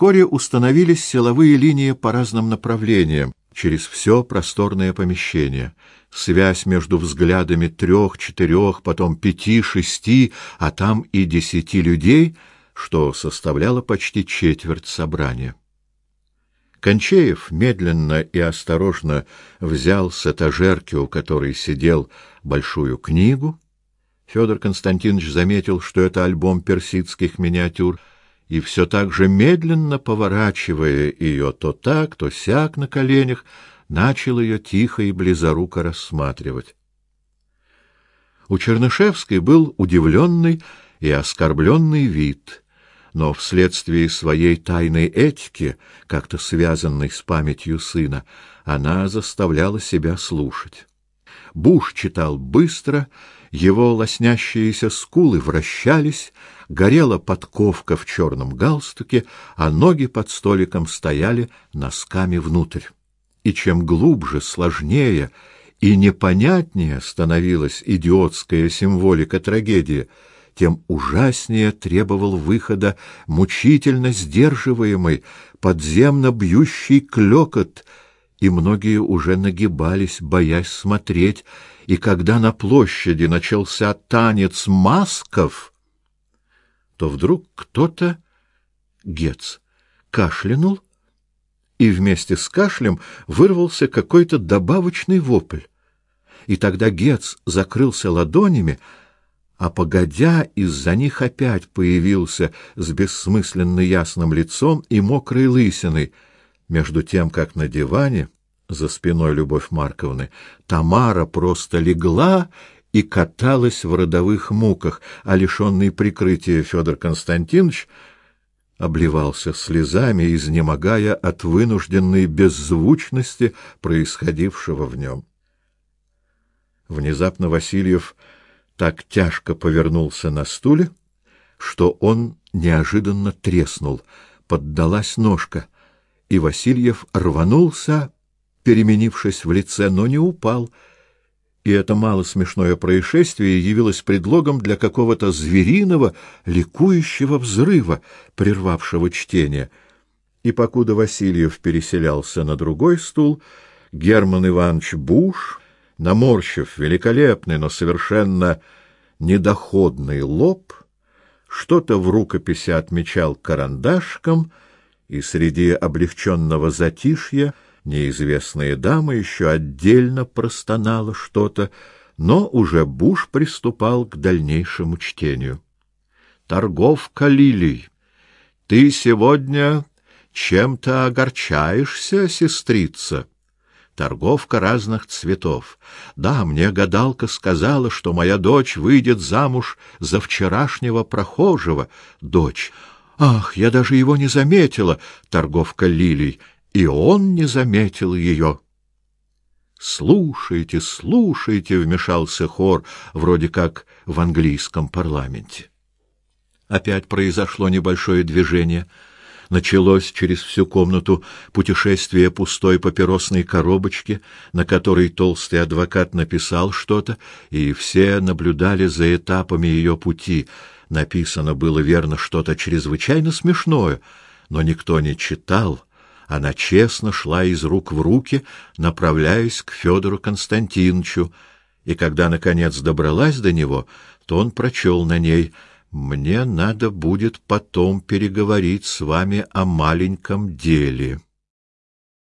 Вскоре установились силовые линии по разным направлениям через все просторное помещение. Связь между взглядами трех, четырех, потом пяти, шести, а там и десяти людей, что составляло почти четверть собрания. Кончеев медленно и осторожно взял с этажерки, у которой сидел, большую книгу. Федор Константинович заметил, что это альбом персидских миниатюр, и все так же медленно поворачивая ее то так, то сяк на коленях, начал ее тихо и близоруко рассматривать. У Чернышевской был удивленный и оскорбленный вид — но вследствие своей тайной этики, как-то связанной с памятью сына, она заставляла себя слушать. Буш читал быстро, его лоснящиеся скулы вращались, горела подковка в черном галстуке, а ноги под столиком стояли носками внутрь. И чем глубже, сложнее и непонятнее становилась идиотская символика трагедии, тем ужаснее требовал выхода мучительно сдерживаемый, подземно бьющий клёкот, и многие уже нагибались, боясь смотреть, и когда на площади начался танец масков, то вдруг кто-то, Гец, кашлянул, и вместе с кашлем вырвался какой-то добавочный вопль. И тогда Гец закрылся ладонями, а погодя из-за них опять появился с бессмысленно ясным лицом и мокрой лысиной, между тем как на диване за спиной Любовь Марковны Тамара просто легла и каталась в родовых муках, а лишенный прикрытия Федор Константинович обливался слезами, изнемогая от вынужденной беззвучности происходившего в нем. Внезапно Васильев так тяжко повернулся на стуле, что он неожиданно треснул, поддалась ножка, и Васильев рванулся, переменившись в лице, но не упал. И это мало смешное происшествие явилось предлогом для какого-то звериного, ликующего взрыва, прервавшего чтение. И покуда Васильев переселялся на другой стул, Герман Иванович Буш наморщив великолепный, но совершенно недоходный лоб, что-то в рукописи отмечал карандашком, и среди облегченного затишья неизвестная дама еще отдельно простонала что-то, но уже Буш приступал к дальнейшему чтению. Торговка лилий, ты сегодня чем-то огорчаешься, сестрица? торговка разных цветов. Да, мне гадалка сказала, что моя дочь выйдет замуж за вчерашнего прохожего. Дочь. Ах, я даже его не заметила, торговка лилий, и он не заметил ее. Слушайте, слушайте, вмешался хор, вроде как в английском парламенте. Опять произошло небольшое движение — началось через всю комнату путешествие пустой папиросной коробочки, на которой толстый адвокат написал что-то, и все наблюдали за этапами ее пути. Написано было верно что-то чрезвычайно смешное, но никто не читал. Она честно шла из рук в руки, направляясь к Федору Константиновичу, и когда наконец добралась до него, то он прочел на ней — мне надо будет потом переговорить с вами о маленьком деле.